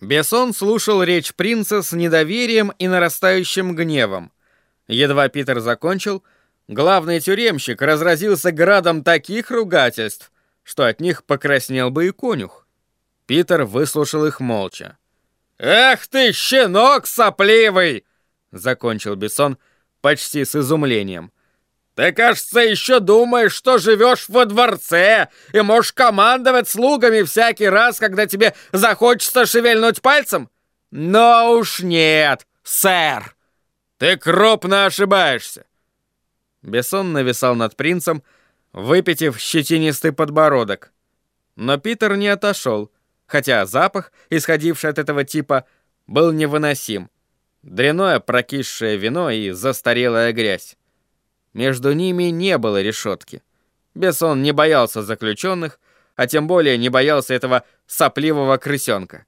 Бессон слушал речь принца с недоверием и нарастающим гневом. Едва Питер закончил, главный тюремщик разразился градом таких ругательств, что от них покраснел бы и конюх. Питер выслушал их молча. «Эх ты, щенок сопливый!» — закончил Бессон почти с изумлением. «Ты, кажется, еще думаешь, что живешь во дворце и можешь командовать слугами всякий раз, когда тебе захочется шевельнуть пальцем? Но уж нет, сэр! Ты крупно ошибаешься!» Бессон нависал над принцем, выпитив щетинистый подбородок. Но Питер не отошел, хотя запах, исходивший от этого типа, был невыносим. Дряное прокисшее вино и застарелая грязь. Между ними не было решетки. Бессон не боялся заключенных, а тем более не боялся этого сопливого крысенка.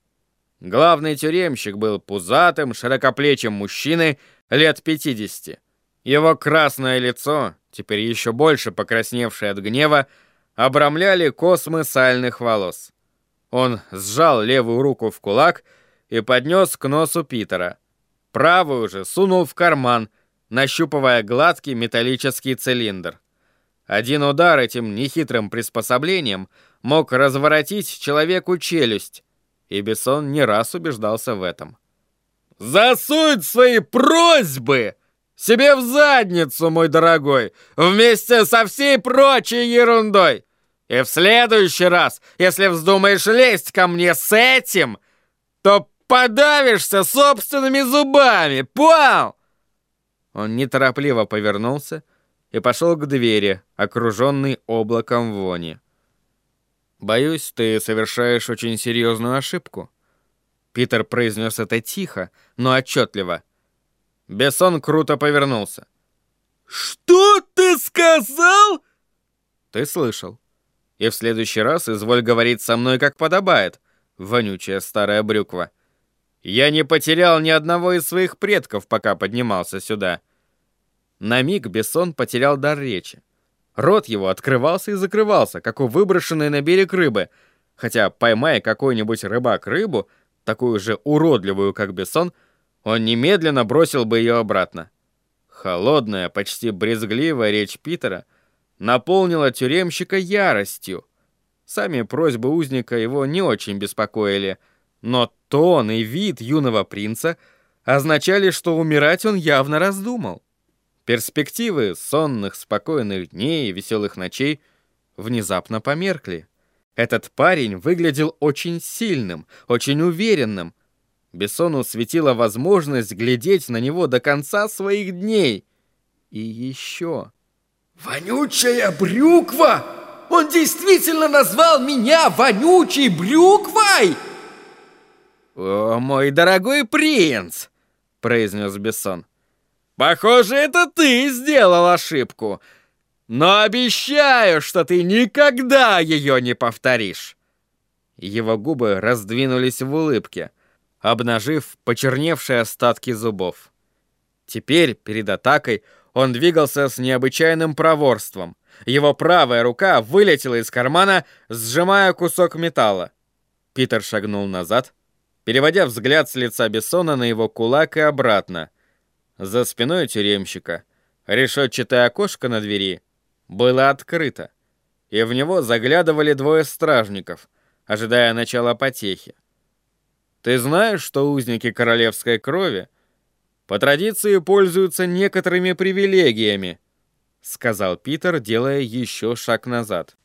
Главный тюремщик был пузатым, широкоплечим мужчиной лет 50. Его красное лицо, теперь еще больше покрасневшее от гнева, обрамляли космы сальных волос. Он сжал левую руку в кулак и поднес к носу Питера. Правую же сунул в карман, нащупывая гладкий металлический цилиндр. Один удар этим нехитрым приспособлением мог разворотить человеку челюсть, и Бессон не раз убеждался в этом. «Засунь свои просьбы себе в задницу, мой дорогой, вместе со всей прочей ерундой!» И в следующий раз, если вздумаешь лезть ко мне с этим, то подавишься собственными зубами, понял?» Он неторопливо повернулся и пошел к двери, окруженный облаком вони. «Боюсь, ты совершаешь очень серьезную ошибку». Питер произнес это тихо, но отчетливо. Бессон круто повернулся. «Что ты сказал?» «Ты слышал. И в следующий раз изволь говорить со мной, как подобает, вонючая старая брюква. Я не потерял ни одного из своих предков, пока поднимался сюда. На миг Бессон потерял дар речи. Рот его открывался и закрывался, как у выброшенной на берег рыбы, хотя, поймая какой-нибудь рыбак рыбу, такую же уродливую, как Бессон, он немедленно бросил бы ее обратно. Холодная, почти брезгливая речь Питера — наполнила тюремщика яростью. Сами просьбы узника его не очень беспокоили, но тон и вид юного принца означали, что умирать он явно раздумал. Перспективы сонных, спокойных дней и веселых ночей внезапно померкли. Этот парень выглядел очень сильным, очень уверенным. Бессону светила возможность глядеть на него до конца своих дней. И еще... Вонючая брюква! Он действительно назвал меня вонючей брюквой! О, мой дорогой принц, произнес Бессон. Похоже, это ты сделал ошибку. Но обещаю, что ты никогда ее не повторишь. Его губы раздвинулись в улыбке, обнажив почерневшие остатки зубов. Теперь, перед атакой, он двигался с необычайным проворством. Его правая рука вылетела из кармана, сжимая кусок металла. Питер шагнул назад, переводя взгляд с лица Бессона на его кулак и обратно. За спиной тюремщика решетчатое окошко на двери было открыто, и в него заглядывали двое стражников, ожидая начала потехи. «Ты знаешь, что узники королевской крови — по традиции пользуются некоторыми привилегиями», — сказал Питер, делая еще шаг назад.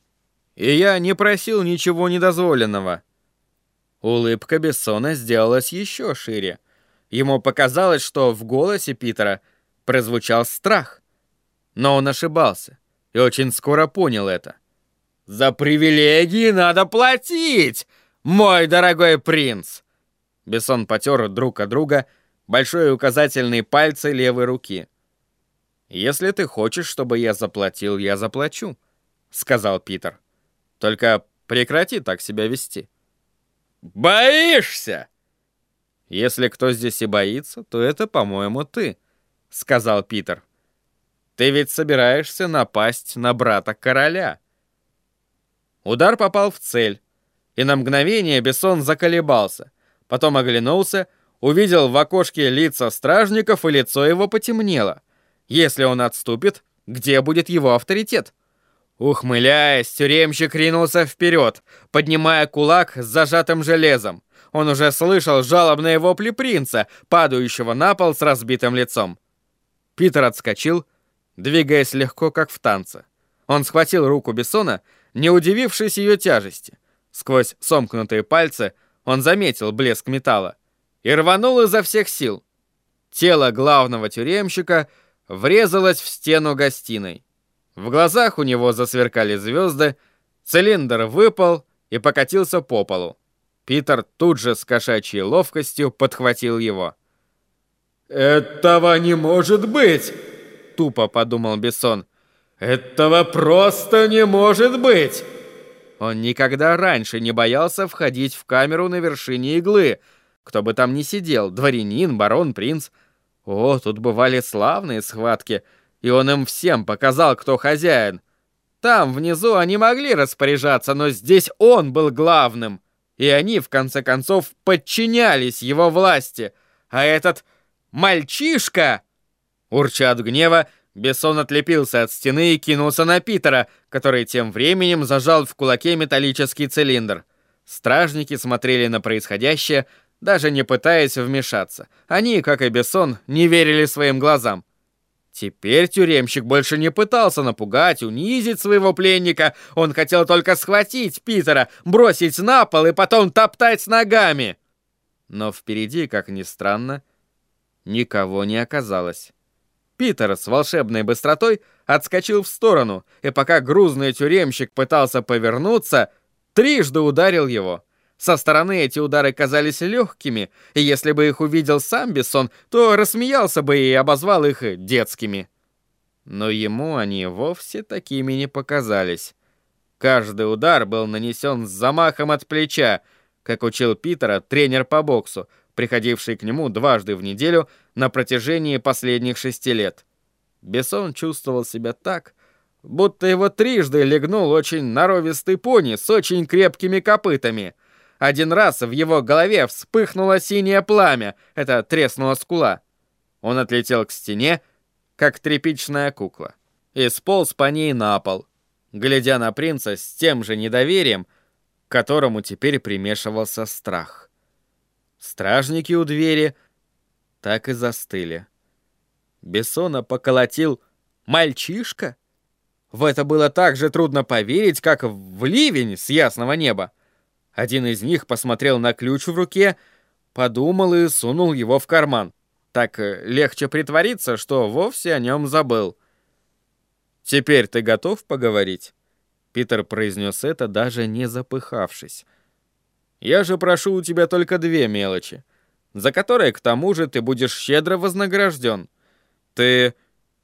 «И я не просил ничего недозволенного». Улыбка Бессона сделалась еще шире. Ему показалось, что в голосе Питера прозвучал страх. Но он ошибался и очень скоро понял это. «За привилегии надо платить, мой дорогой принц!» Бессон потер друг от друга большой и указательный пальцы левой руки. «Если ты хочешь, чтобы я заплатил, я заплачу», — сказал Питер. «Только прекрати так себя вести». «Боишься?» «Если кто здесь и боится, то это, по-моему, ты», — сказал Питер. «Ты ведь собираешься напасть на брата короля». Удар попал в цель, и на мгновение Бессон заколебался, Потом оглянулся, увидел в окошке лица стражников, и лицо его потемнело. Если он отступит, где будет его авторитет? Ухмыляясь, тюремщик ринулся вперед, поднимая кулак с зажатым железом. Он уже слышал жалобные вопли принца, падающего на пол с разбитым лицом. Питер отскочил, двигаясь легко, как в танце. Он схватил руку Бессона, не удивившись ее тяжести. Сквозь сомкнутые пальцы он заметил блеск металла и рванул изо всех сил. Тело главного тюремщика врезалось в стену гостиной. В глазах у него засверкали звезды, цилиндр выпал и покатился по полу. Питер тут же с кошачьей ловкостью подхватил его. «Этого не может быть!» — тупо подумал Бессон. «Этого просто не может быть!» Он никогда раньше не боялся входить в камеру на вершине иглы. Кто бы там ни сидел, дворянин, барон, принц. О, тут бывали славные схватки — и он им всем показал, кто хозяин. Там, внизу, они могли распоряжаться, но здесь он был главным. И они, в конце концов, подчинялись его власти. А этот мальчишка... Урча от гнева, Бессон отлепился от стены и кинулся на Питера, который тем временем зажал в кулаке металлический цилиндр. Стражники смотрели на происходящее, даже не пытаясь вмешаться. Они, как и Бессон, не верили своим глазам. Теперь тюремщик больше не пытался напугать, унизить своего пленника. Он хотел только схватить Питера, бросить на пол и потом топтать ногами. Но впереди, как ни странно, никого не оказалось. Питер с волшебной быстротой отскочил в сторону, и пока грузный тюремщик пытался повернуться, трижды ударил его. Со стороны эти удары казались легкими, и если бы их увидел сам Бессон, то рассмеялся бы и обозвал их детскими. Но ему они вовсе такими не показались. Каждый удар был нанесен с замахом от плеча, как учил Питера тренер по боксу, приходивший к нему дважды в неделю на протяжении последних шести лет. Бессон чувствовал себя так, будто его трижды легнул очень норовистый пони с очень крепкими копытами — один раз в его голове вспыхнуло синее пламя, это треснула скула. Он отлетел к стене, как тряпичная кукла, и сполз по ней на пол, глядя на принца с тем же недоверием, к которому теперь примешивался страх. Стражники у двери так и застыли. Бессона поколотил мальчишка? В это было так же трудно поверить, как в ливень с ясного неба. Один из них посмотрел на ключ в руке, подумал и сунул его в карман. Так э, легче притвориться, что вовсе о нем забыл. «Теперь ты готов поговорить?» Питер произнес это, даже не запыхавшись. «Я же прошу у тебя только две мелочи, за которые, к тому же, ты будешь щедро вознагражден. Ты...»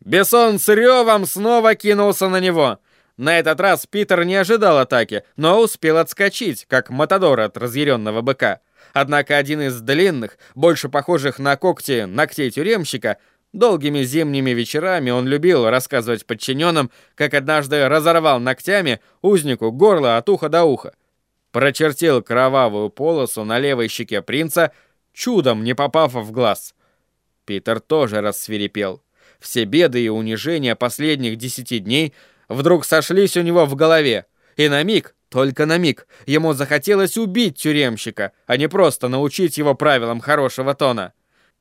Бессон с ревом снова кинулся на него — на этот раз Питер не ожидал атаки, но успел отскочить, как матадор от разъяренного быка. Однако один из длинных, больше похожих на когти ногтей тюремщика, долгими зимними вечерами он любил рассказывать подчиненным, как однажды разорвал ногтями узнику горло от уха до уха. Прочертил кровавую полосу на левой щеке принца, чудом не попав в глаз. Питер тоже рассверепел. Все беды и унижения последних десяти дней — вдруг сошлись у него в голове. И на миг, только на миг, ему захотелось убить тюремщика, а не просто научить его правилам хорошего тона.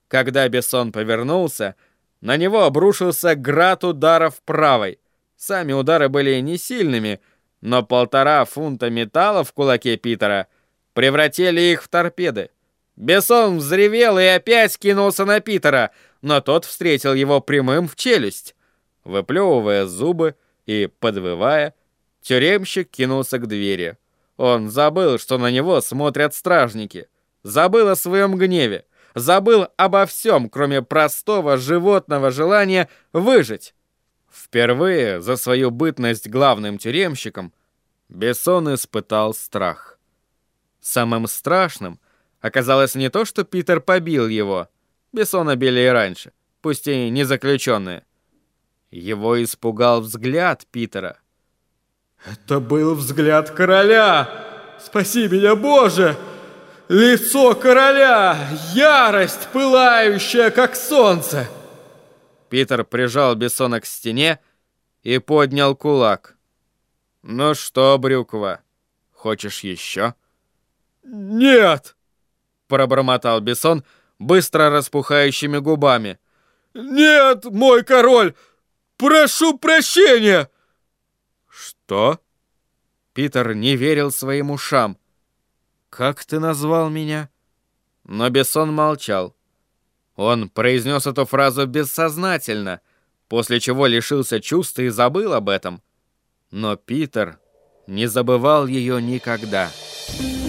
Когда Бессон повернулся, на него обрушился град ударов правой. Сами удары были не сильными, но полтора фунта металла в кулаке Питера превратили их в торпеды. Бессон взревел и опять кинулся на Питера, но тот встретил его прямым в челюсть. Выплевывая зубы, и, подвывая, тюремщик кинулся к двери. Он забыл, что на него смотрят стражники. Забыл о своем гневе. Забыл обо всем, кроме простого животного желания выжить. Впервые за свою бытность главным тюремщиком Бессон испытал страх. Самым страшным оказалось не то, что Питер побил его. Бессона били и раньше, пусть и не заключенные. Его испугал взгляд Питера. «Это был взгляд короля! Спаси меня, Боже! Лицо короля! Ярость, пылающая, как солнце!» Питер прижал Бессона к стене и поднял кулак. «Ну что, Брюква, хочешь еще?» «Нет!» — пробормотал Бессон быстро распухающими губами. «Нет, мой король! Прошу прощения!» «Что?» Питер не верил своим ушам. «Как ты назвал меня?» Но Бессон молчал. Он произнес эту фразу бессознательно, после чего лишился чувств и забыл об этом. Но Питер не забывал ее никогда. «Питер»